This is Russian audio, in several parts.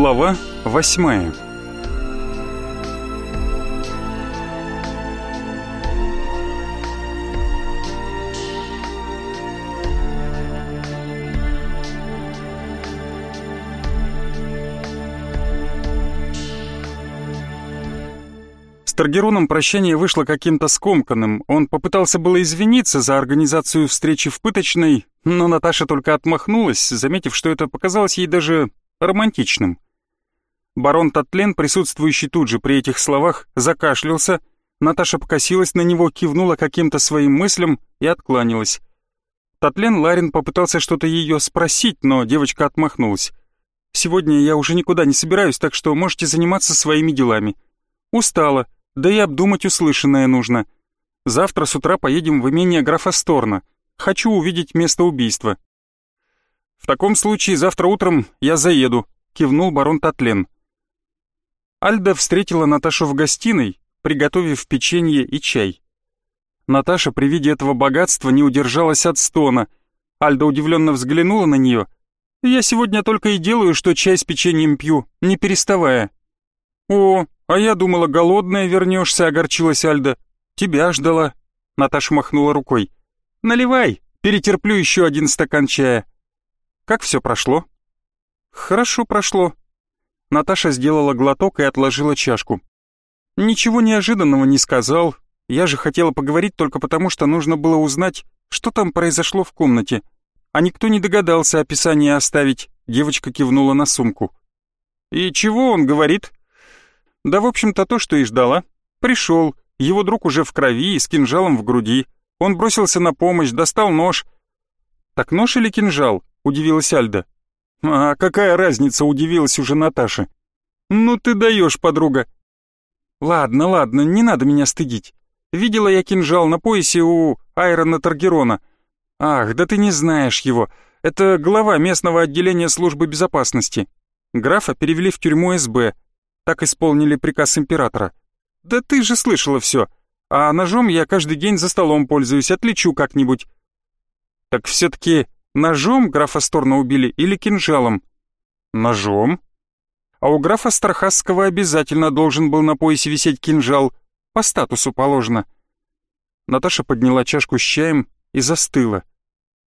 Глава восьмая С Таргероном прощание вышло каким-то скомканным. Он попытался было извиниться за организацию встречи в пыточной, но Наташа только отмахнулась, заметив, что это показалось ей даже романтичным. Барон Татлен, присутствующий тут же при этих словах, закашлялся, Наташа покосилась на него, кивнула каким-то своим мыслям и откланялась. Татлен Ларин попытался что-то ее спросить, но девочка отмахнулась. «Сегодня я уже никуда не собираюсь, так что можете заниматься своими делами. Устала, да и обдумать услышанное нужно. Завтра с утра поедем в имение графа Сторна. Хочу увидеть место убийства». «В таком случае завтра утром я заеду», — кивнул барон Татлен. Альда встретила Наташу в гостиной, приготовив печенье и чай. Наташа при виде этого богатства не удержалась от стона. Альда удивленно взглянула на нее. «Я сегодня только и делаю, что чай с печеньем пью, не переставая». «О, а я думала, голодная вернешься», — огорчилась Альда. «Тебя ждала». Наташа махнула рукой. «Наливай, перетерплю еще один стакан чая». Как все прошло? Хорошо прошло. Наташа сделала глоток и отложила чашку. Ничего неожиданного не сказал. Я же хотела поговорить только потому, что нужно было узнать, что там произошло в комнате. А никто не догадался описание оставить. Девочка кивнула на сумку. И чего он говорит? Да, в общем-то, то, что и ждала. Пришел. Его друг уже в крови и с кинжалом в груди. Он бросился на помощь, достал нож. Так нож или кинжал? — удивилась Альда. «А какая разница?» — удивилась уже Наташа. «Ну ты даешь, подруга». «Ладно, ладно, не надо меня стыдить. Видела я кинжал на поясе у Айрона Таргерона. Ах, да ты не знаешь его. Это глава местного отделения службы безопасности. Графа перевели в тюрьму СБ. Так исполнили приказ императора. Да ты же слышала все. А ножом я каждый день за столом пользуюсь, отличу как-нибудь. Так все-таки Ножом графа Сторна убили или кинжалом? Ножом? А у графа Стархасского обязательно должен был на поясе висеть кинжал. По статусу положено. Наташа подняла чашку с чаем и застыла.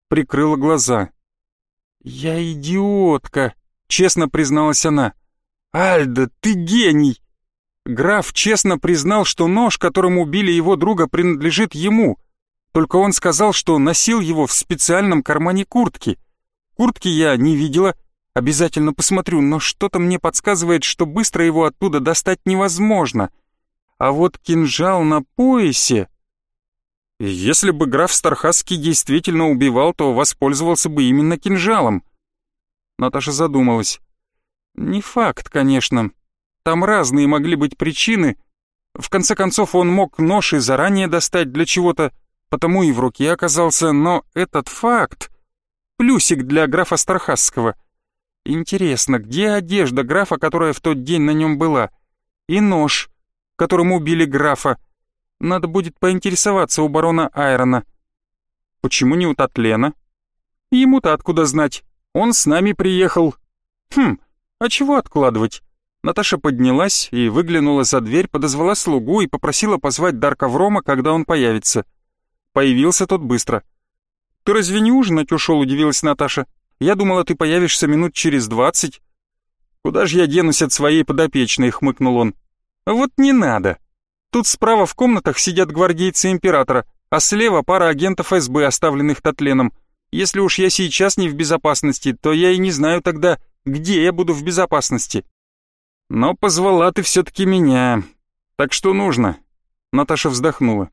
Прикрыла глаза. «Я идиотка», — честно призналась она. «Альда, ты гений!» Граф честно признал, что нож, которым убили его друга, принадлежит ему — только он сказал, что носил его в специальном кармане куртки. Куртки я не видела, обязательно посмотрю, но что-то мне подсказывает, что быстро его оттуда достать невозможно. А вот кинжал на поясе... Если бы граф Стархасский действительно убивал, то воспользовался бы именно кинжалом. Наташа задумалась. Не факт, конечно. Там разные могли быть причины. В конце концов, он мог нож и заранее достать для чего-то, потому и в руке оказался, но этот факт... Плюсик для графа Стархасского. Интересно, где одежда графа, которая в тот день на нем была? И нож, которым убили графа. Надо будет поинтересоваться у барона Айрона. Почему не у Татлена? Ему-то откуда знать? Он с нами приехал. Хм, а чего откладывать? Наташа поднялась и выглянула за дверь, подозвала слугу и попросила позвать Дарка Врома, когда он появится. Появился тот быстро. «Ты разве не ужинать ушел?» — удивилась Наташа. «Я думала, ты появишься минут через двадцать». «Куда же я денусь от своей подопечной?» — хмыкнул он. «Вот не надо. Тут справа в комнатах сидят гвардейцы императора, а слева пара агентов СБ, оставленных Татленом. Если уж я сейчас не в безопасности, то я и не знаю тогда, где я буду в безопасности». «Но позвала ты все-таки меня. Так что нужно?» Наташа вздохнула.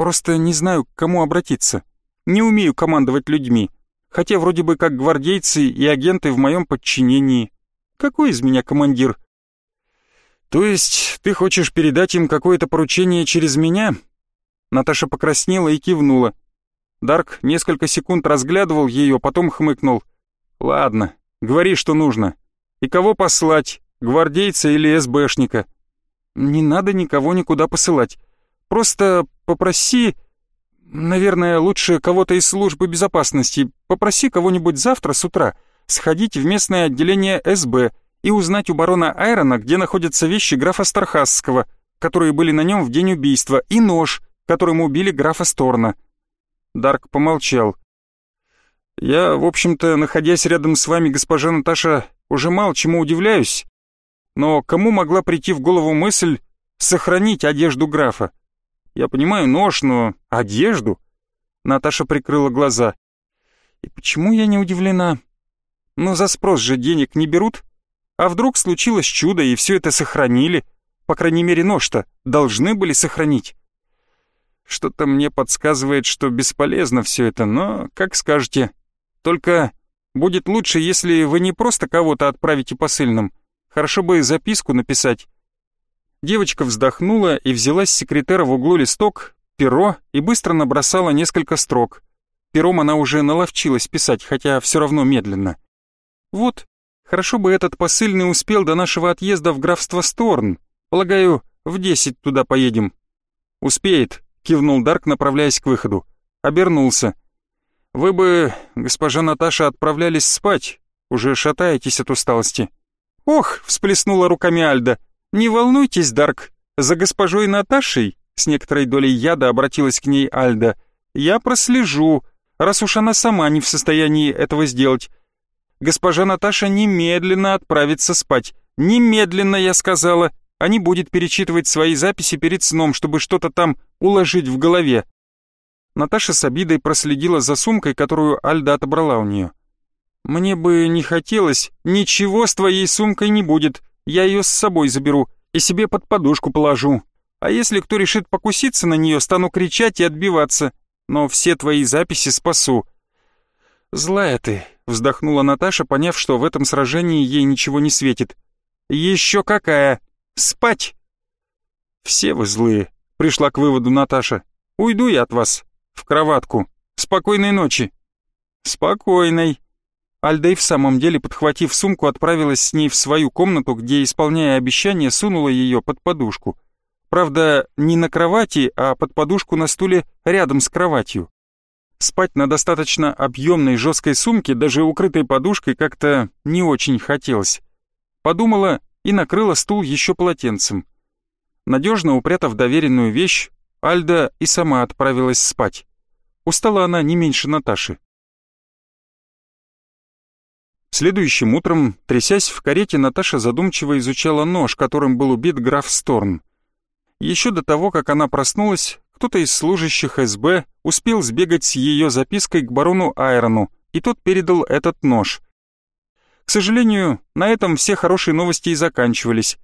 Просто не знаю, к кому обратиться. Не умею командовать людьми, хотя вроде бы как гвардейцы и агенты в моем подчинении. Какой из меня командир? То есть ты хочешь передать им какое-то поручение через меня? Наташа покраснела и кивнула. Дарк несколько секунд разглядывал ее, потом хмыкнул. «Ладно, говори, что нужно. И кого послать, гвардейца или СБшника?» «Не надо никого никуда посылать. Просто попроси... Наверное, лучше кого-то из службы безопасности. Попроси кого-нибудь завтра с утра сходить в местное отделение СБ и узнать у барона Айрона, где находятся вещи графа Стархасского, которые были на нем в день убийства, и нож, которым убили графа Сторна. Дарк помолчал. «Я, в общем-то, находясь рядом с вами, госпожа Наташа, уже мало чему удивляюсь. Но кому могла прийти в голову мысль сохранить одежду графа? Я понимаю нож, но одежду?» Наташа прикрыла глаза. «И почему я не удивлена? Но за спрос же денег не берут. А вдруг случилось чудо, и все это сохранили? По крайней мере, нож-то должны были сохранить». Что-то мне подсказывает, что бесполезно все это, но как скажете. Только будет лучше, если вы не просто кого-то отправите посыльным. Хорошо бы записку написать. Девочка вздохнула и взяла с секретера в углу листок, перо и быстро набросала несколько строк. Пером она уже наловчилась писать, хотя все равно медленно. Вот, хорошо бы этот посыльный успел до нашего отъезда в графство Сторн. Полагаю, в десять туда поедем. Успеет, кивнул Дарк, направляясь к выходу. Обернулся. Вы бы, госпожа Наташа, отправлялись спать. Уже шатаетесь от усталости. Ох, всплеснула руками Альда. Не волнуйтесь, Дарк. За госпожой Наташей, с некоторой долей яда обратилась к ней Альда. Я прослежу, раз уж она сама не в состоянии этого сделать. Госпожа Наташа немедленно отправится спать. Немедленно, я сказала, а не будет перечитывать свои записи перед сном, чтобы что-то там уложить в голове. Наташа с обидой проследила за сумкой, которую Альда отобрала у нее. «Мне бы не хотелось, ничего с твоей сумкой не будет, я ее с собой заберу и себе под подушку положу. А если кто решит покуситься на нее, стану кричать и отбиваться, но все твои записи спасу». «Злая ты», — вздохнула Наташа, поняв, что в этом сражении ей ничего не светит. «Еще какая! Спать!» «Все вы злые», — пришла к выводу Наташа. «Уйду я от вас. В кроватку. Спокойной ночи». «Спокойной». Альда и в самом деле, подхватив сумку, отправилась с ней в свою комнату, где, исполняя обещание, сунула ее под подушку. Правда, не на кровати, а под подушку на стуле рядом с кроватью. Спать на достаточно объемной жесткой сумке, даже укрытой подушкой, как-то не очень хотелось. Подумала и накрыла стул еще полотенцем. Надежно упрятав доверенную вещь, Альда и сама отправилась спать. Устала она не меньше Наташи. Следующим утром, трясясь в карете, Наташа задумчиво изучала нож, которым был убит граф Сторн. Еще до того, как она проснулась, кто-то из служащих СБ успел сбегать с ее запиской к барону Айрону, и тот передал этот нож. К сожалению, на этом все хорошие новости и заканчивались.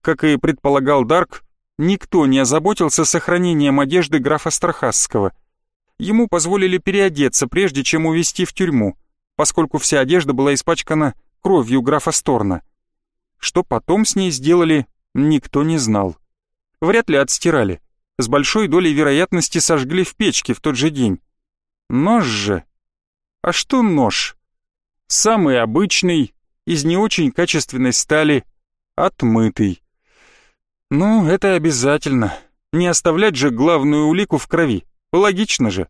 Как и предполагал Дарк, никто не озаботился сохранением одежды графа Страхасского. Ему позволили переодеться, прежде чем увезти в тюрьму, поскольку вся одежда была испачкана кровью графа Сторна. Что потом с ней сделали, никто не знал. Вряд ли отстирали. С большой долей вероятности сожгли в печке в тот же день. Нож же... А что нож? Самый обычный, из не очень качественной стали, отмытый. Ну, это обязательно. Не оставлять же главную улику в крови. Логично же.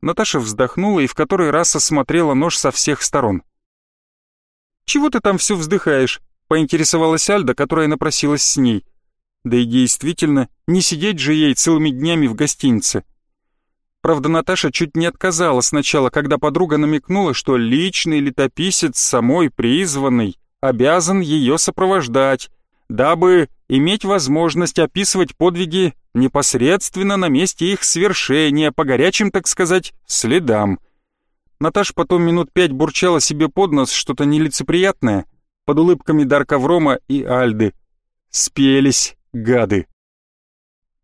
Наташа вздохнула и в который раз осмотрела нож со всех сторон. «Чего ты там все вздыхаешь?» — поинтересовалась Альда, которая напросилась с ней. Да и действительно, не сидеть же ей целыми днями в гостинице. Правда, Наташа чуть не отказала сначала, когда подруга намекнула, что личный летописец самой призванный обязан ее сопровождать, дабы иметь возможность описывать подвиги непосредственно на месте их свершения, по горячим, так сказать, следам. Наташа потом минут пять бурчала себе под нос что-то нелицеприятное под улыбками Дарка Врома и Альды. Спелись, гады.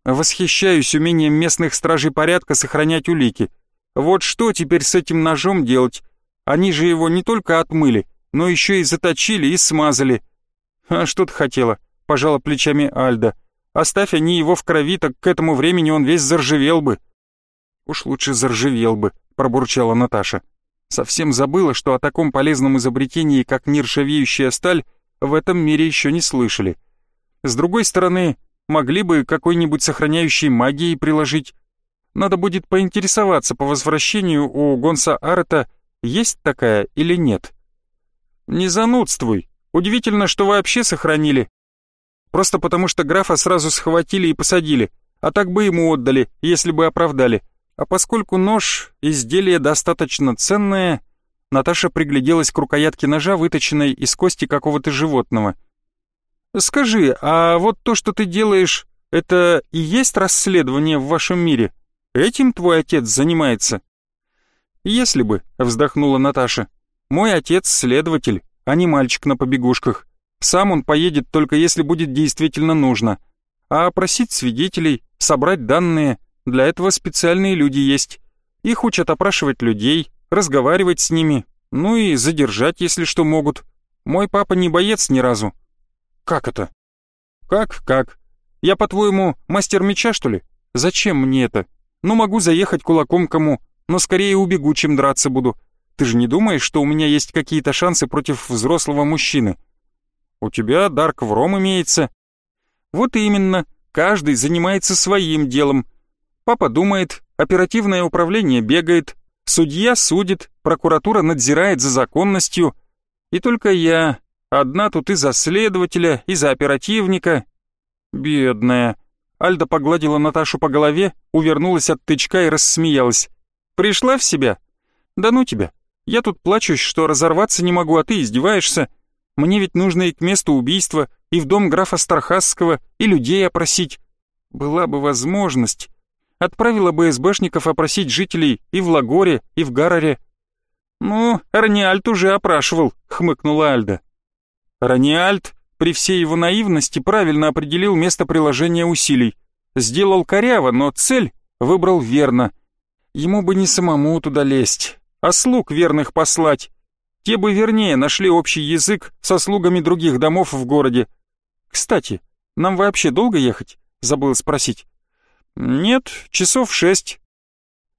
Восхищаюсь умением местных стражей порядка сохранять улики. Вот что теперь с этим ножом делать? Они же его не только отмыли, но еще и заточили и смазали. А что ты хотела? Пожала плечами Альда. Оставь они его в крови, так к этому времени он весь заржавел бы. Уж лучше заржавел бы, пробурчала Наташа. Совсем забыла, что о таком полезном изобретении, как нержавеющая сталь, в этом мире еще не слышали. С другой стороны, Могли бы какой-нибудь сохраняющей магией приложить. Надо будет поинтересоваться по возвращению у Гонса Арета, есть такая или нет. «Не занудствуй», — Удивительно, что вообще сохранили. Просто потому, что графа сразу схватили и посадили, а так бы ему отдали, если бы оправдали. А поскольку нож — изделие достаточно ценное, Наташа пригляделась к рукоятке ножа, выточенной из кости какого-то животного. «Скажи, а вот то, что ты делаешь, это и есть расследование в вашем мире? Этим твой отец занимается?» «Если бы», — вздохнула Наташа. «Мой отец — следователь, а не мальчик на побегушках. Сам он поедет только если будет действительно нужно. А опросить свидетелей, собрать данные, для этого специальные люди есть. Их учат опрашивать людей, разговаривать с ними, ну и задержать, если что могут. Мой папа не боец ни разу». «Как это?» «Как, как? Я, по-твоему, мастер меча, что ли? Зачем мне это? Ну, могу заехать кулаком кому, но скорее убегу, чем драться буду. Ты же не думаешь, что у меня есть какие-то шансы против взрослого мужчины? У тебя дар вром имеется. Вот именно, каждый занимается своим делом. Папа думает, оперативное управление бегает, судья судит, прокуратура надзирает за законностью. И только я, одна тут и за следователя, и за оперативника. Бедная. Альда погладила Наташу по голове, увернулась от тычка и рассмеялась. «Пришла в себя? Да ну тебя. Я тут плачусь, что разорваться не могу, а ты издеваешься. Мне ведь нужно и к месту убийства, и в дом графа Стархасского, и людей опросить. Была бы возможность. Отправила бы СБшников опросить жителей и в Лагоре, и в Гараре. «Ну, Раниальт уже опрашивал», — хмыкнула Альда. Раниальт при всей его наивности правильно определил место приложения усилий. Сделал коряво, но цель выбрал верно. Ему бы не самому туда лезть а слуг верных послать. Те бы вернее нашли общий язык со слугами других домов в городе. Кстати, нам вообще долго ехать? Забыл спросить. Нет, часов шесть.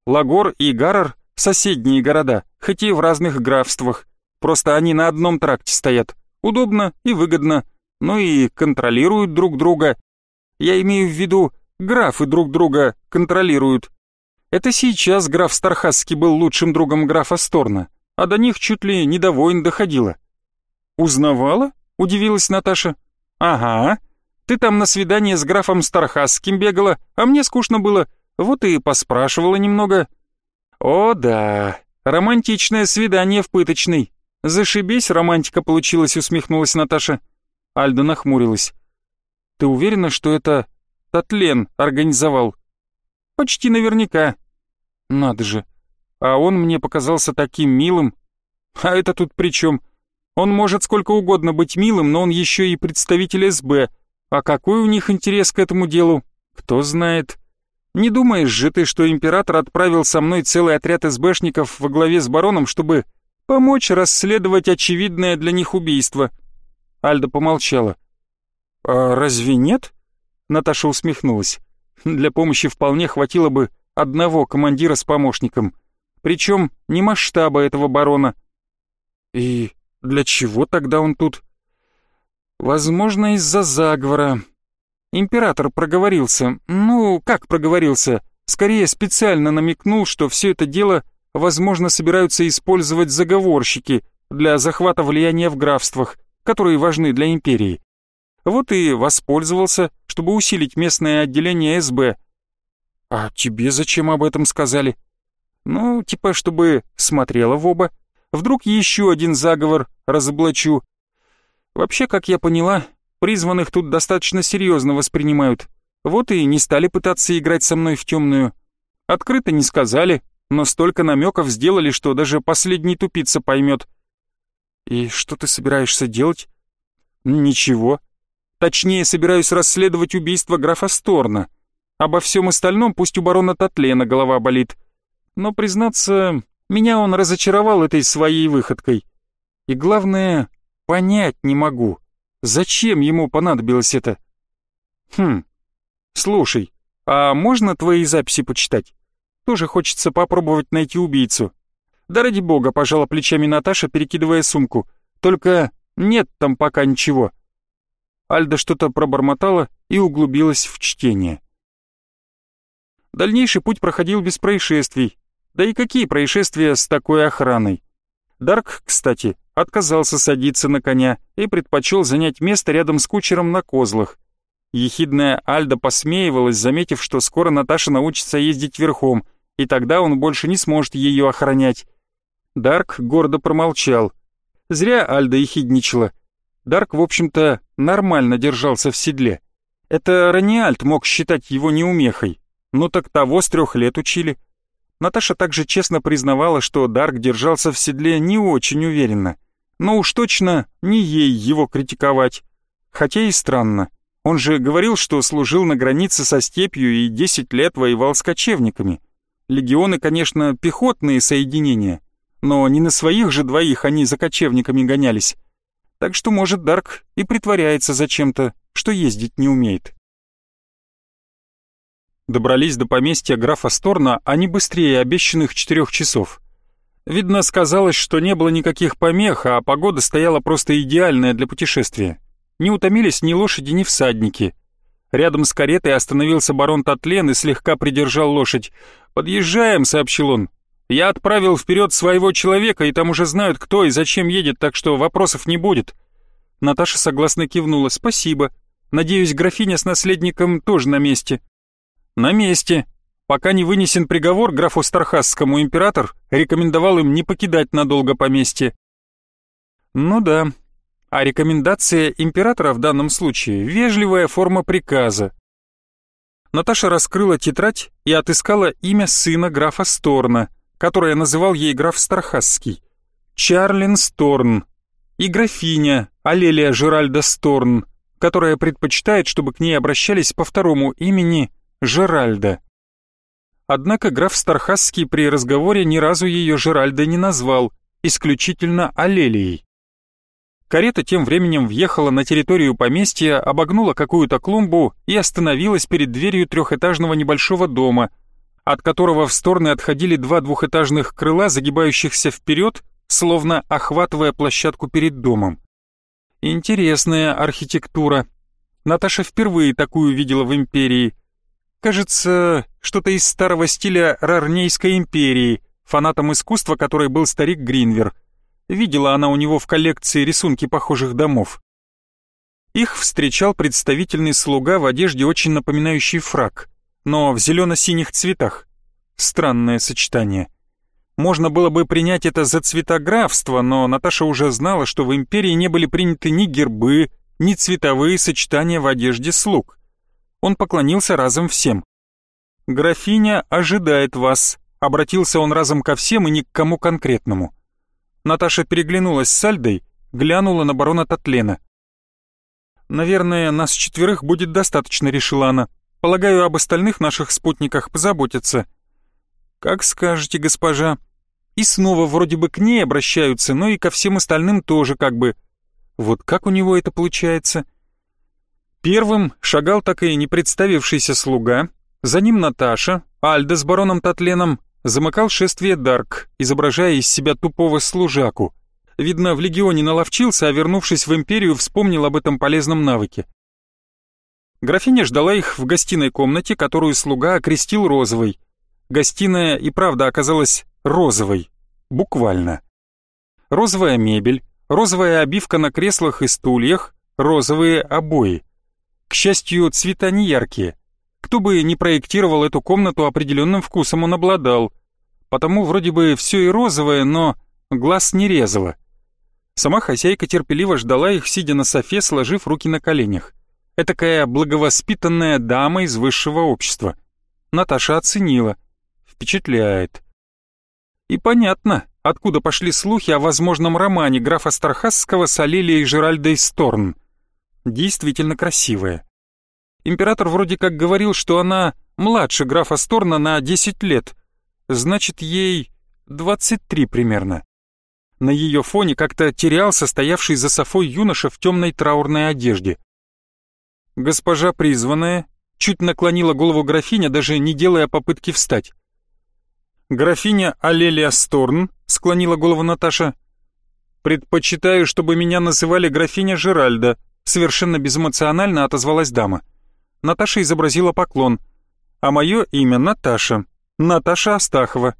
Лагор и Гарар — соседние города, хоть и в разных графствах. Просто они на одном тракте стоят. Удобно и выгодно. Ну и контролируют друг друга. Я имею в виду, графы друг друга контролируют. Это сейчас граф Стархасский был лучшим другом графа Сторна, а до них чуть ли не до войн доходило. «Узнавала?» — удивилась Наташа. «Ага. Ты там на свидание с графом Стархасским бегала, а мне скучно было, вот и поспрашивала немного». «О да, романтичное свидание в пыточной. Зашибись, романтика получилась», — усмехнулась Наташа. Альда нахмурилась. «Ты уверена, что это Татлен организовал?» «Почти наверняка. Надо же. А он мне показался таким милым. А это тут при чем? Он может сколько угодно быть милым, но он еще и представитель СБ. А какой у них интерес к этому делу? Кто знает. Не думаешь же ты, что император отправил со мной целый отряд СБшников во главе с бароном, чтобы помочь расследовать очевидное для них убийство?» Альда помолчала. «А разве нет?» Наташа усмехнулась. «Для помощи вполне хватило бы одного командира с помощником. Причем не масштаба этого барона. И для чего тогда он тут? Возможно, из-за заговора. Император проговорился. Ну, как проговорился? Скорее, специально намекнул, что все это дело, возможно, собираются использовать заговорщики для захвата влияния в графствах, которые важны для империи. Вот и воспользовался, чтобы усилить местное отделение СБ, «А тебе зачем об этом сказали?» «Ну, типа, чтобы смотрела в оба. Вдруг еще один заговор разоблачу. Вообще, как я поняла, призванных тут достаточно серьезно воспринимают. Вот и не стали пытаться играть со мной в темную. Открыто не сказали, но столько намеков сделали, что даже последний тупица поймет. «И что ты собираешься делать?» «Ничего. Точнее, собираюсь расследовать убийство графа Сторна. Обо всем остальном пусть у барона Татлена голова болит. Но, признаться, меня он разочаровал этой своей выходкой. И главное, понять не могу, зачем ему понадобилось это. Хм, слушай, а можно твои записи почитать? Тоже хочется попробовать найти убийцу. Да ради бога, пожала плечами Наташа, перекидывая сумку. Только нет там пока ничего. Альда что-то пробормотала и углубилась в чтение. Дальнейший путь проходил без происшествий. Да и какие происшествия с такой охраной? Дарк, кстати, отказался садиться на коня и предпочел занять место рядом с кучером на козлах. Ехидная Альда посмеивалась, заметив, что скоро Наташа научится ездить верхом, и тогда он больше не сможет ее охранять. Дарк гордо промолчал. Зря Альда ехидничала. Дарк, в общем-то, нормально держался в седле. Это Раниальд мог считать его неумехой. Ну так того с трех лет учили. Наташа также честно признавала, что Дарк держался в седле не очень уверенно. Но уж точно не ей его критиковать. Хотя и странно. Он же говорил, что служил на границе со степью и 10 лет воевал с кочевниками. Легионы, конечно, пехотные соединения, но не на своих же двоих они за кочевниками гонялись. Так что, может, Дарк и притворяется зачем-то, что ездить не умеет. Добрались до поместья графа Сторна они быстрее обещанных четырех часов. Видно, сказалось, что не было никаких помех, а погода стояла просто идеальная для путешествия. Не утомились ни лошади, ни всадники. Рядом с каретой остановился барон Татлен и слегка придержал лошадь. «Подъезжаем», — сообщил он. «Я отправил вперед своего человека, и там уже знают, кто и зачем едет, так что вопросов не будет». Наташа согласно кивнула. «Спасибо. Надеюсь, графиня с наследником тоже на месте». «На месте», Пока не вынесен приговор графу Стархасскому, император рекомендовал им не покидать надолго поместье. Ну да, а рекомендация императора в данном случае – вежливая форма приказа. Наташа раскрыла тетрадь и отыскала имя сына графа Сторна, которое называл ей граф Стархасский. Чарлин Сторн. И графиня Алелия Жеральда Сторн, которая предпочитает, чтобы к ней обращались по второму имени Жеральда. Однако граф Стархасский при разговоре ни разу ее Жеральда не назвал, исключительно Алелией. Карета тем временем въехала на территорию поместья, обогнула какую-то клумбу и остановилась перед дверью трехэтажного небольшого дома, от которого в стороны отходили два двухэтажных крыла, загибающихся вперед, словно охватывая площадку перед домом. Интересная архитектура. Наташа впервые такую видела в Империи – Кажется, что-то из старого стиля Рарнейской империи, фанатом искусства которой был старик Гринвер. Видела она у него в коллекции рисунки похожих домов. Их встречал представительный слуга в одежде, очень напоминающий фрак, но в зелено-синих цветах. Странное сочетание. Можно было бы принять это за цвета графства, но Наташа уже знала, что в империи не были приняты ни гербы, ни цветовые сочетания в одежде слуг. Он поклонился разом всем. «Графиня ожидает вас», — обратился он разом ко всем и ни к кому конкретному. Наташа переглянулась с Альдой, глянула на барона Татлена. «Наверное, нас четверых будет достаточно», — решила она. «Полагаю, об остальных наших спутниках позаботятся». «Как скажете, госпожа». И снова вроде бы к ней обращаются, но и ко всем остальным тоже как бы. Вот как у него это получается? Первым шагал так и не представившийся слуга, за ним Наташа, Альда с бароном Татленом, замыкал шествие Дарк, изображая из себя тупого служаку. Видно, в легионе наловчился, а вернувшись в империю, вспомнил об этом полезном навыке. Графиня ждала их в гостиной комнате, которую слуга окрестил розовой. Гостиная и правда оказалась розовой. Буквально. Розовая мебель, розовая обивка на креслах и стульях, розовые обои. К счастью, цвета не яркие. Кто бы ни проектировал эту комнату, определенным вкусом он обладал. Потому вроде бы все и розовое, но глаз не резало. Сама хозяйка терпеливо ждала их, сидя на софе, сложив руки на коленях. Этакая благовоспитанная дама из высшего общества. Наташа оценила. Впечатляет. И понятно, откуда пошли слухи о возможном романе графа Стархасского с Алилией Жеральдой Сторн действительно красивая. Император вроде как говорил, что она младше графа Сторна на 10 лет, значит, ей 23 примерно. На ее фоне как-то терялся стоявший за софой юноша в темной траурной одежде. Госпожа призванная чуть наклонила голову графиня, даже не делая попытки встать. «Графиня Алелия Сторн», — склонила голову Наташа. «Предпочитаю, чтобы меня называли графиня Жеральда», Совершенно безэмоционально отозвалась дама. Наташа изобразила поклон. «А мое имя Наташа. Наташа Астахова».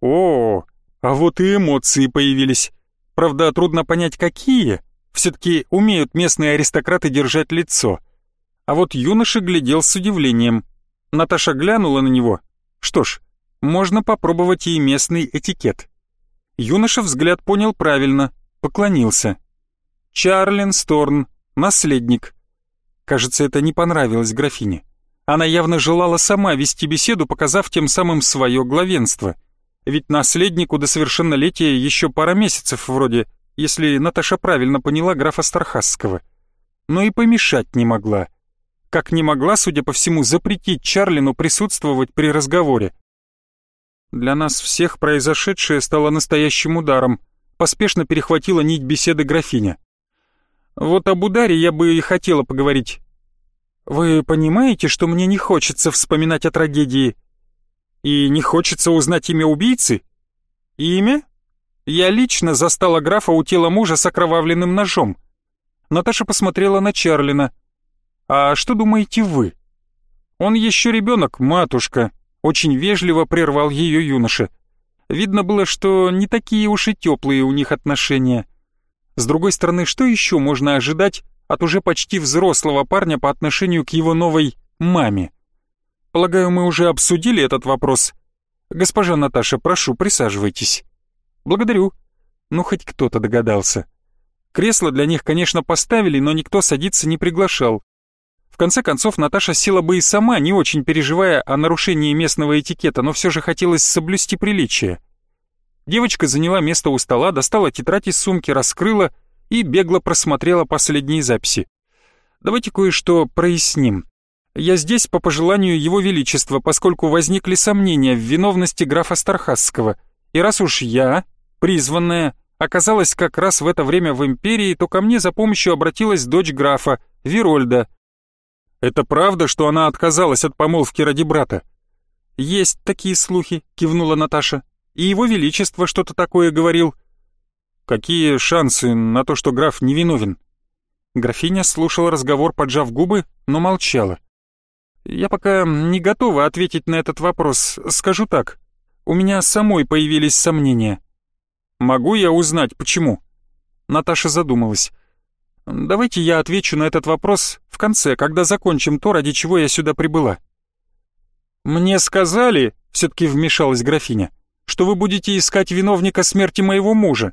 «О, а вот и эмоции появились. Правда, трудно понять, какие. Все-таки умеют местные аристократы держать лицо. А вот юноша глядел с удивлением. Наташа глянула на него. Что ж, можно попробовать и местный этикет. Юноша взгляд понял правильно, поклонился. Чарлин Сторн, наследник. Кажется, это не понравилось графине. Она явно желала сама вести беседу, показав тем самым свое главенство. Ведь наследнику до совершеннолетия еще пара месяцев вроде, если Наташа правильно поняла графа Стархасского. Но и помешать не могла. Как не могла, судя по всему, запретить Чарлину присутствовать при разговоре. Для нас всех произошедшее стало настоящим ударом. Поспешно перехватила нить беседы графиня. Вот об ударе я бы и хотела поговорить. Вы понимаете, что мне не хочется вспоминать о трагедии? И не хочется узнать имя убийцы? Имя? Я лично застала графа у тела мужа с окровавленным ножом. Наташа посмотрела на Чарлина. «А что думаете вы?» «Он еще ребенок, матушка», — очень вежливо прервал ее юноша. Видно было, что не такие уж и теплые у них отношения. С другой стороны, что еще можно ожидать от уже почти взрослого парня по отношению к его новой маме? Полагаю, мы уже обсудили этот вопрос. Госпожа Наташа, прошу, присаживайтесь. Благодарю. Ну, хоть кто-то догадался. Кресло для них, конечно, поставили, но никто садиться не приглашал. В конце концов, Наташа села бы и сама, не очень переживая о нарушении местного этикета, но все же хотелось соблюсти приличие. Девочка заняла место у стола, достала тетрадь из сумки, раскрыла и бегло просмотрела последние записи. Давайте кое-что проясним. Я здесь по пожеланию Его Величества, поскольку возникли сомнения в виновности графа Стархасского. И раз уж я, призванная, оказалась как раз в это время в Империи, то ко мне за помощью обратилась дочь графа, Вирольда. «Это правда, что она отказалась от помолвки ради брата?» «Есть такие слухи», — кивнула Наташа и его величество что-то такое говорил. Какие шансы на то, что граф невиновен? Графиня слушала разговор, поджав губы, но молчала. Я пока не готова ответить на этот вопрос. Скажу так, у меня самой появились сомнения. Могу я узнать, почему? Наташа задумалась. Давайте я отвечу на этот вопрос в конце, когда закончим то, ради чего я сюда прибыла. Мне сказали, все-таки вмешалась графиня, что вы будете искать виновника смерти моего мужа.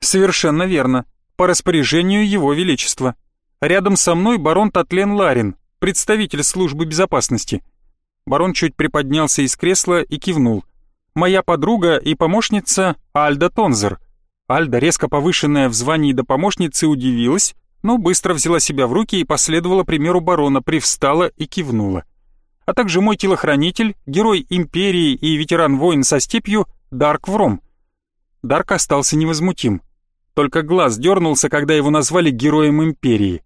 Совершенно верно. По распоряжению его величества. Рядом со мной барон Татлен Ларин, представитель службы безопасности. Барон чуть приподнялся из кресла и кивнул. Моя подруга и помощница Альда Тонзер. Альда, резко повышенная в звании до помощницы, удивилась, но быстро взяла себя в руки и последовала примеру барона, привстала и кивнула а также мой телохранитель, герой Империи и ветеран-воин со степью Дарк Вром. Дарк остался невозмутим. Только глаз дернулся, когда его назвали героем Империи.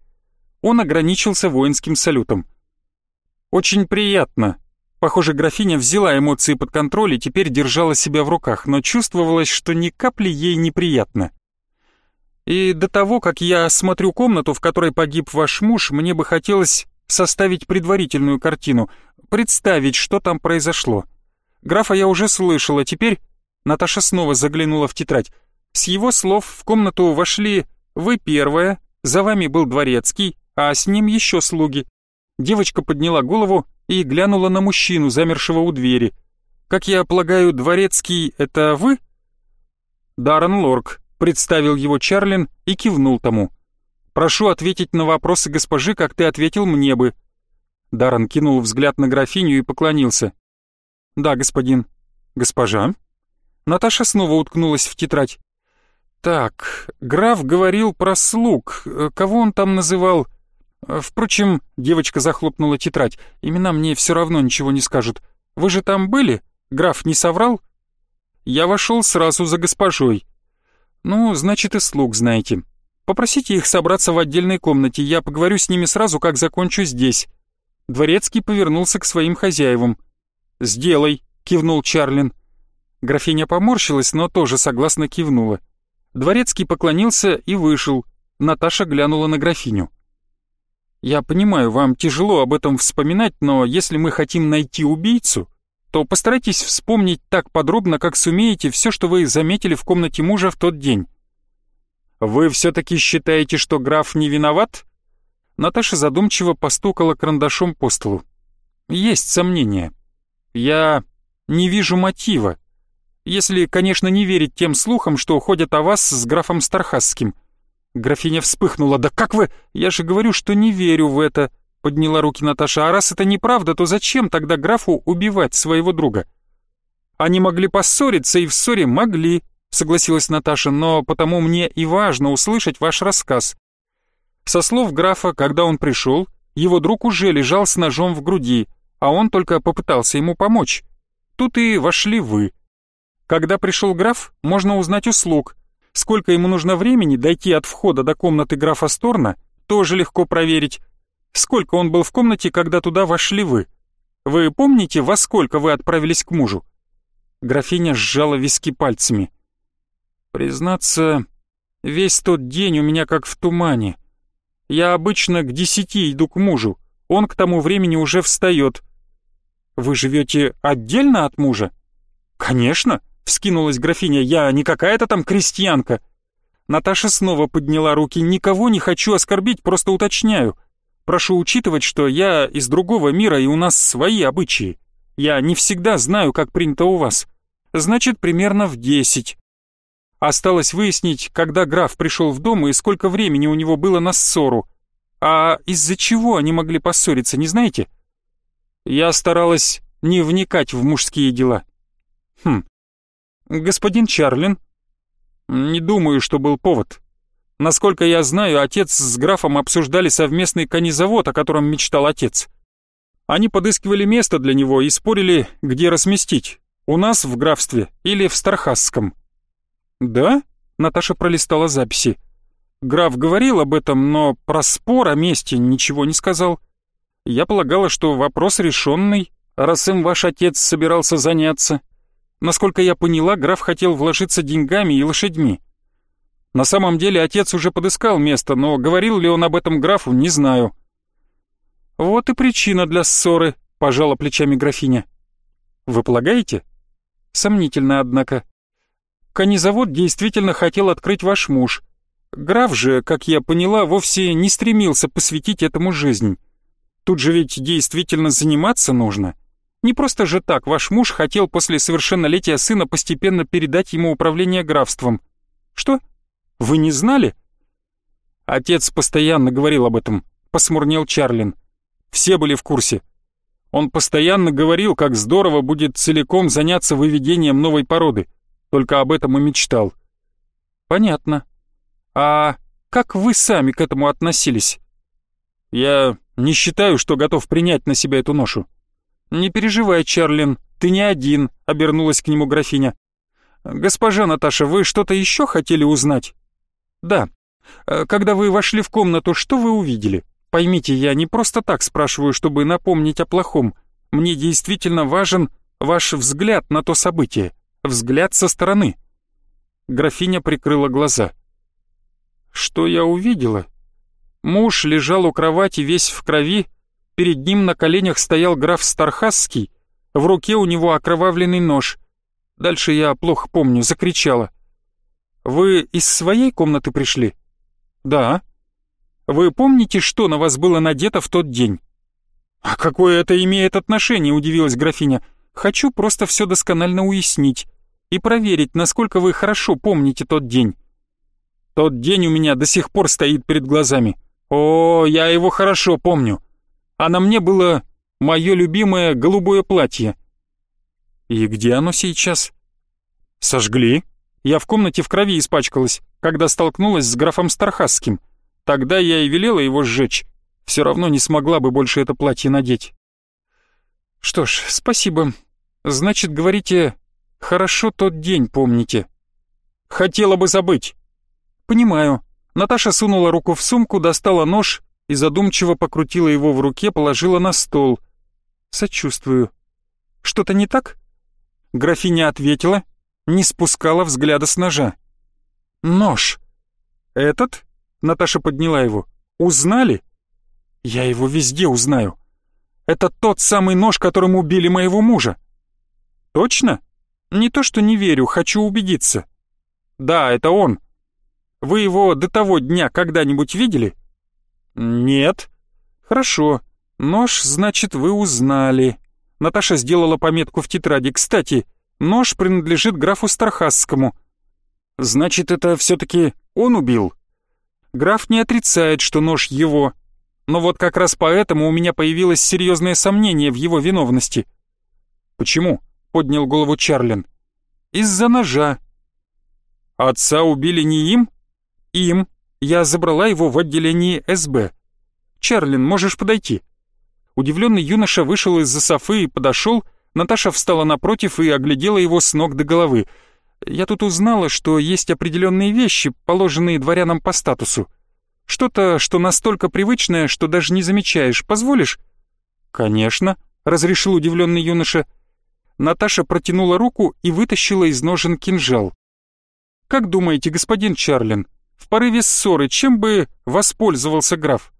Он ограничился воинским салютом. «Очень приятно». Похоже, графиня взяла эмоции под контроль и теперь держала себя в руках, но чувствовалось, что ни капли ей неприятно. И до того, как я осмотрю комнату, в которой погиб ваш муж, мне бы хотелось составить предварительную картину, представить, что там произошло. Графа я уже слышала, теперь... Наташа снова заглянула в тетрадь. С его слов в комнату вошли вы первая, за вами был дворецкий, а с ним еще слуги. Девочка подняла голову и глянула на мужчину, замершего у двери. «Как я полагаю, дворецкий — это вы?» Даррен Лорк представил его Чарлин и кивнул тому. «Прошу ответить на вопросы госпожи, как ты ответил мне бы. Даррен кинул взгляд на графиню и поклонился. «Да, господин. Госпожа?» Наташа снова уткнулась в тетрадь. «Так, граф говорил про слуг. Кого он там называл?» «Впрочем, девочка захлопнула тетрадь. Имена мне все равно ничего не скажут. Вы же там были? Граф не соврал?» «Я вошел сразу за госпожой». «Ну, значит, и слуг знаете. Попросите их собраться в отдельной комнате. Я поговорю с ними сразу, как закончу здесь». Дворецкий повернулся к своим хозяевам. «Сделай», — кивнул Чарлин. Графиня поморщилась, но тоже согласно кивнула. Дворецкий поклонился и вышел. Наташа глянула на графиню. «Я понимаю, вам тяжело об этом вспоминать, но если мы хотим найти убийцу, то постарайтесь вспомнить так подробно, как сумеете, все, что вы заметили в комнате мужа в тот день. Вы все-таки считаете, что граф не виноват? Наташа задумчиво постукала карандашом по столу. Есть сомнения. Я не вижу мотива. Если, конечно, не верить тем слухам, что ходят о вас с графом Стархасским. Графиня вспыхнула. «Да как вы? Я же говорю, что не верю в это!» Подняла руки Наташа. «А раз это неправда, то зачем тогда графу убивать своего друга?» «Они могли поссориться, и в ссоре могли», согласилась Наташа, «но потому мне и важно услышать ваш рассказ». Со слов графа, когда он пришел, его друг уже лежал с ножом в груди, а он только попытался ему помочь. Тут и вошли вы. Когда пришел граф, можно узнать услуг. Сколько ему нужно времени дойти от входа до комнаты графа Сторна, тоже легко проверить. Сколько он был в комнате, когда туда вошли вы? Вы помните, во сколько вы отправились к мужу?» Графиня сжала виски пальцами. «Признаться, весь тот день у меня как в тумане. Я обычно к десяти иду к мужу, он к тому времени уже встает. Вы живете отдельно от мужа?» «Конечно», — вскинулась графиня, — «я не какая-то там крестьянка». Наташа снова подняла руки. «Никого не хочу оскорбить, просто уточняю. Прошу учитывать, что я из другого мира и у нас свои обычаи. Я не всегда знаю, как принято у вас. Значит, примерно в десять. Осталось выяснить, когда граф пришел в дом и сколько времени у него было на ссору. А из-за чего они могли поссориться, не знаете? Я старалась не вникать в мужские дела. Хм. Господин Чарлин? Не думаю, что был повод. Насколько я знаю, отец с графом обсуждали совместный конезавод, о котором мечтал отец. Они подыскивали место для него и спорили, где разместить. У нас в графстве или в Стархасском. «Да?» — Наташа пролистала записи. Граф говорил об этом, но про спор о месте ничего не сказал. Я полагала, что вопрос решенный, раз им ваш отец собирался заняться. Насколько я поняла, граф хотел вложиться деньгами и лошадьми. На самом деле отец уже подыскал место, но говорил ли он об этом графу, не знаю. Вот и причина для ссоры, пожала плечами графиня. Вы полагаете? Сомнительно, однако. Конезавод действительно хотел открыть ваш муж. Граф же, как я поняла, вовсе не стремился посвятить этому жизнь. Тут же ведь действительно заниматься нужно. Не просто же так ваш муж хотел после совершеннолетия сына постепенно передать ему управление графством. Что? Вы не знали?» Отец постоянно говорил об этом, посмурнел Чарлин. Все были в курсе. Он постоянно говорил, как здорово будет целиком заняться выведением новой породы. Только об этом и мечтал. Понятно. А как вы сами к этому относились? Я не считаю, что готов принять на себя эту ношу. Не переживай, Чарлин, ты не один, обернулась к нему графиня. Госпожа Наташа, вы что-то еще хотели узнать? «Да. Э, когда вы вошли в комнату, что вы увидели? Поймите, я не просто так спрашиваю, чтобы напомнить о плохом. Мне действительно важен ваш взгляд на то событие, взгляд со стороны». Графиня прикрыла глаза. «Что я увидела?» Муж лежал у кровати весь в крови, перед ним на коленях стоял граф Стархасский, в руке у него окровавленный нож. Дальше я плохо помню, закричала. Вы из своей комнаты пришли? Да. Вы помните, что на вас было надето в тот день? А какое это имеет отношение, удивилась графиня. Хочу просто все досконально уяснить и проверить, насколько вы хорошо помните тот день. Тот день у меня до сих пор стоит перед глазами. О, я его хорошо помню. А на мне было мое любимое голубое платье. И где оно сейчас? Сожгли? Я в комнате в крови испачкалась, когда столкнулась с графом Стархасским. Тогда я и велела его сжечь. Все равно не смогла бы больше это платье надеть. Что ж, спасибо. Значит, говорите, хорошо тот день помните. Хотела бы забыть. Понимаю. Наташа сунула руку в сумку, достала нож и задумчиво покрутила его в руке, положила на стол. Сочувствую. Что-то не так? Графиня ответила, не спускала взгляда с ножа. «Нож! Этот?» — Наташа подняла его. «Узнали?» «Я его везде узнаю. Это тот самый нож, которым убили моего мужа». «Точно? Не то, что не верю, хочу убедиться». «Да, это он». Вы его до того дня когда-нибудь видели?» «Нет». «Хорошо. Нож, значит, вы узнали». Наташа сделала пометку в тетради. «Кстати, нож принадлежит графу Стархасскому». «Значит, это все-таки он убил?» Граф не отрицает, что нож его. Но вот как раз поэтому у меня появилось серьезное сомнение в его виновности. «Почему?» — поднял голову Чарлин. «Из-за ножа». «Отца убили не им?» «Им. Я забрала его в отделении СБ. Чарлин, можешь подойти?» Удивленный юноша вышел из-за софы и подошел. Наташа встала напротив и оглядела его с ног до головы. «Я тут узнала, что есть определенные вещи, положенные дворянам по статусу. Что-то, что настолько привычное, что даже не замечаешь. Позволишь?» «Конечно», — разрешил удивленный юноша. Наташа протянула руку и вытащила из ножен кинжал. «Как думаете, господин Чарлин, в порыве ссоры чем бы воспользовался граф?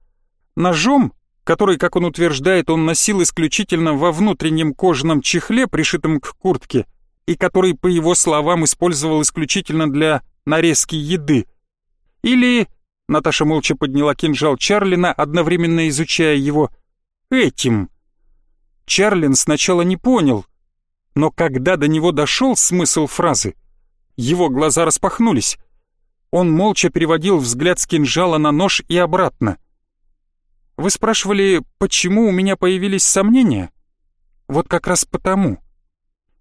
Ножом, который, как он утверждает, он носил исключительно во внутреннем кожаном чехле, пришитом к куртке, и который, по его словам, использовал исключительно для нарезки еды? Или Наташа молча подняла кинжал Чарлина, одновременно изучая его. «Этим». Чарлин сначала не понял, но когда до него дошел смысл фразы, его глаза распахнулись. Он молча переводил взгляд с кинжала на нож и обратно. «Вы спрашивали, почему у меня появились сомнения?» «Вот как раз потому.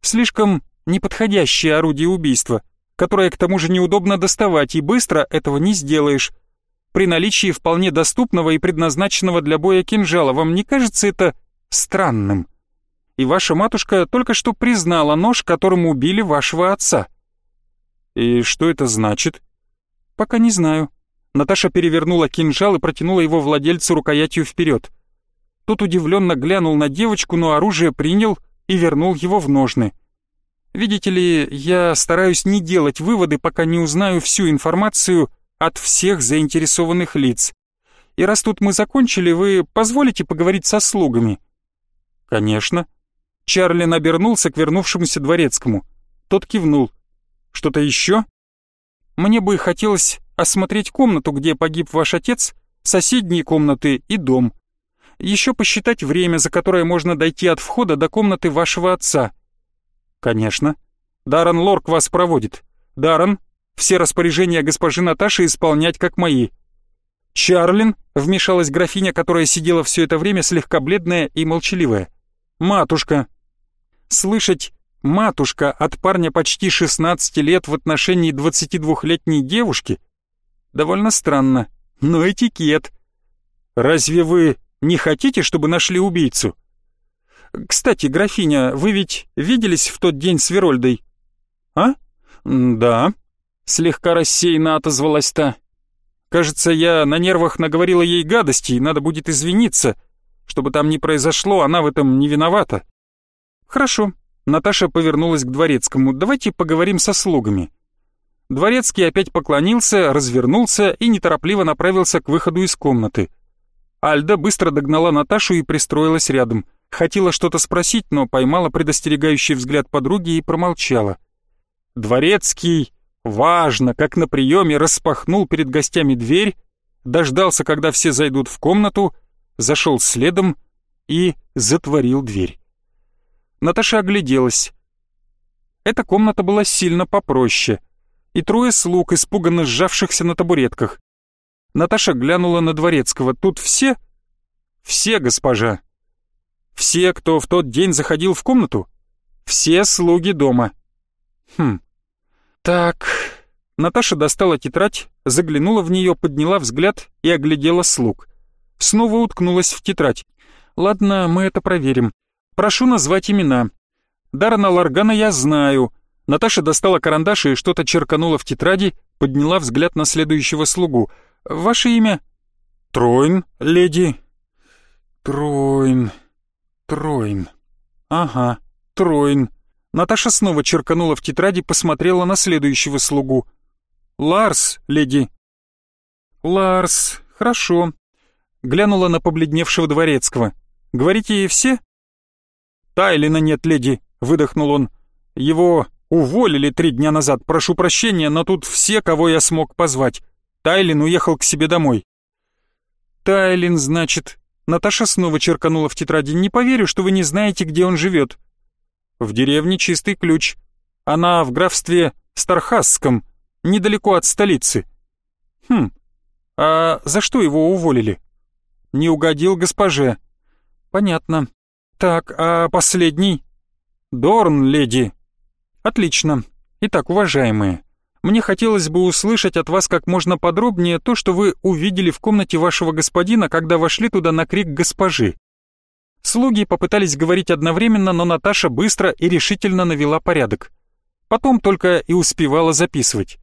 Слишком неподходящее орудие убийства, которое к тому же неудобно доставать, и быстро этого не сделаешь при наличии вполне доступного и предназначенного для боя кинжала. Вам не кажется это странным? И ваша матушка только что признала нож, которым убили вашего отца. И что это значит? Пока не знаю. Наташа перевернула кинжал и протянула его владельцу рукоятью вперед. Тот удивленно глянул на девочку, но оружие принял и вернул его в ножны. Видите ли, я стараюсь не делать выводы, пока не узнаю всю информацию от всех заинтересованных лиц. И раз тут мы закончили, вы позволите поговорить со слугами?» «Конечно». Чарлин обернулся к вернувшемуся дворецкому. Тот кивнул. «Что-то еще?» «Мне бы хотелось осмотреть комнату, где погиб ваш отец, соседние комнаты и дом. Еще посчитать время, за которое можно дойти от входа до комнаты вашего отца». «Конечно. Даррен Лорк вас проводит. Даррен, все распоряжения госпожи Наташи исполнять как мои. Чарлин, вмешалась графиня, которая сидела все это время слегка бледная и молчаливая. Матушка. Слышать «матушка» от парня почти 16 лет в отношении 22-летней девушки довольно странно, но этикет. Разве вы не хотите, чтобы нашли убийцу? Кстати, графиня, вы ведь виделись в тот день с Верольдой? А? Да, Слегка рассеянно отозвалась та. «Кажется, я на нервах наговорила ей гадостей, надо будет извиниться. Чтобы там не произошло, она в этом не виновата». «Хорошо». Наташа повернулась к дворецкому. «Давайте поговорим со слугами». Дворецкий опять поклонился, развернулся и неторопливо направился к выходу из комнаты. Альда быстро догнала Наташу и пристроилась рядом. Хотела что-то спросить, но поймала предостерегающий взгляд подруги и промолчала. Дворецкий важно, как на приеме, распахнул перед гостями дверь, дождался, когда все зайдут в комнату, зашел следом и затворил дверь. Наташа огляделась. Эта комната была сильно попроще, и трое слуг, испуганно сжавшихся на табуретках. Наташа глянула на Дворецкого. «Тут все?» «Все, госпожа». «Все, кто в тот день заходил в комнату?» «Все слуги дома». «Хм, так, Наташа достала тетрадь, заглянула в нее, подняла взгляд и оглядела слуг. Снова уткнулась в тетрадь. Ладно, мы это проверим. Прошу назвать имена. Дарана Ларгана я знаю. Наташа достала карандаш и что-то черканула в тетради, подняла взгляд на следующего слугу. Ваше имя? Троин, леди. Троин. Троин. Ага, Троин. Наташа снова черканула в тетради, посмотрела на следующего слугу. «Ларс, леди». «Ларс, хорошо». Глянула на побледневшего дворецкого. «Говорите ей все?» «Тайлина нет, леди», — выдохнул он. «Его уволили три дня назад, прошу прощения, но тут все, кого я смог позвать. Тайлин уехал к себе домой». «Тайлин, значит...» Наташа снова черканула в тетради. «Не поверю, что вы не знаете, где он живет». «В деревне Чистый Ключ. Она в графстве Стархасском, недалеко от столицы». «Хм, а за что его уволили?» «Не угодил госпоже». «Понятно. Так, а последний?» «Дорн, леди». «Отлично. Итак, уважаемые, мне хотелось бы услышать от вас как можно подробнее то, что вы увидели в комнате вашего господина, когда вошли туда на крик госпожи. Слуги попытались говорить одновременно, но Наташа быстро и решительно навела порядок. Потом только и успевала записывать.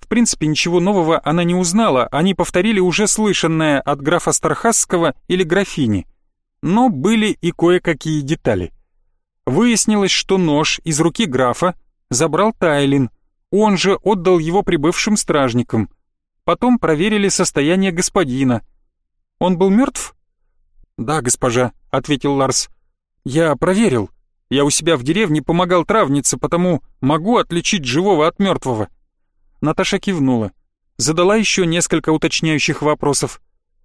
В принципе, ничего нового она не узнала, они повторили уже слышанное от графа Стархасского или графини. Но были и кое-какие детали. Выяснилось, что нож из руки графа забрал Тайлин, он же отдал его прибывшим стражникам. Потом проверили состояние господина. Он был мертв? «Да, госпожа», — ответил Ларс. «Я проверил. Я у себя в деревне помогал травнице, потому могу отличить живого от мертвого». Наташа кивнула. Задала еще несколько уточняющих вопросов.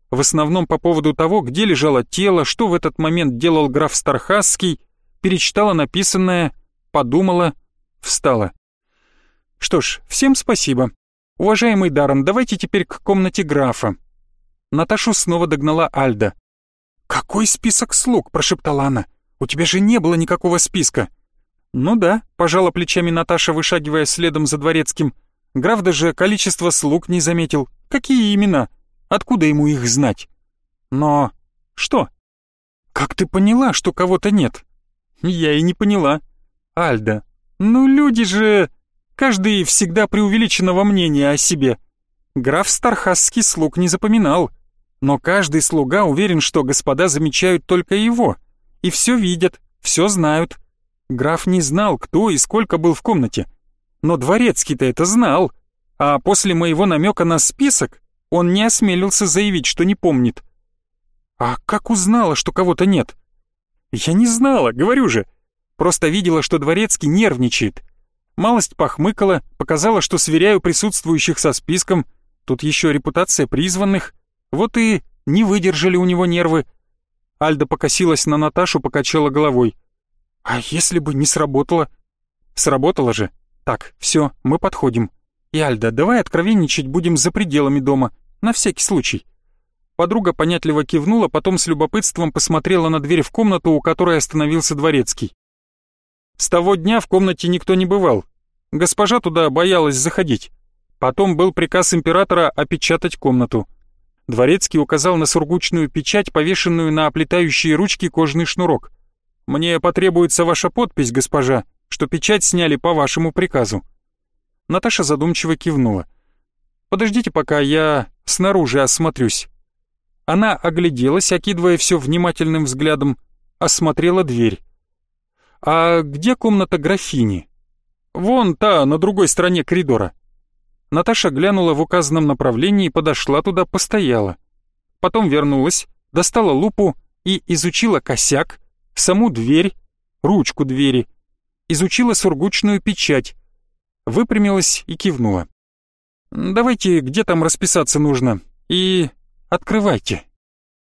В основном по поводу того, где лежало тело, что в этот момент делал граф Стархасский, перечитала написанное, подумала, встала. Что ж, всем спасибо. Уважаемый Даррен, давайте теперь к комнате графа. Наташу снова догнала Альда. «Какой список слуг?» – прошептала она. «У тебя же не было никакого списка». «Ну да», – пожала плечами Наташа, вышагивая следом за дворецким. Граф даже количество слуг не заметил. Какие имена? Откуда ему их знать? Но... Что? Как ты поняла, что кого-то нет? Я и не поняла. Альда, ну люди же... Каждый всегда преувеличенного мнения о себе. Граф Стархасский слуг не запоминал, но каждый слуга уверен, что господа замечают только его, и все видят, все знают. Граф не знал, кто и сколько был в комнате, но дворецкий-то это знал, а после моего намека на список он не осмелился заявить, что не помнит. А как узнала, что кого-то нет? Я не знала, говорю же. Просто видела, что дворецкий нервничает малость похмыкала, показала, что сверяю присутствующих со списком, тут еще репутация призванных, вот и не выдержали у него нервы. Альда покосилась на Наташу, покачала головой. «А если бы не сработало?» «Сработало же. Так, все, мы подходим. И, Альда, давай откровенничать будем за пределами дома, на всякий случай». Подруга понятливо кивнула, потом с любопытством посмотрела на дверь в комнату, у которой остановился дворецкий. С того дня в комнате никто не бывал. Госпожа туда боялась заходить. Потом был приказ императора опечатать комнату. Дворецкий указал на сургучную печать, повешенную на оплетающие ручки кожный шнурок. «Мне потребуется ваша подпись, госпожа, что печать сняли по вашему приказу». Наташа задумчиво кивнула. «Подождите, пока я снаружи осмотрюсь». Она огляделась, окидывая все внимательным взглядом, осмотрела дверь. «А где комната графини?» «Вон та, на другой стороне коридора». Наташа глянула в указанном направлении, подошла туда, постояла. Потом вернулась, достала лупу и изучила косяк, саму дверь, ручку двери, изучила сургучную печать, выпрямилась и кивнула. «Давайте, где там расписаться нужно, и открывайте».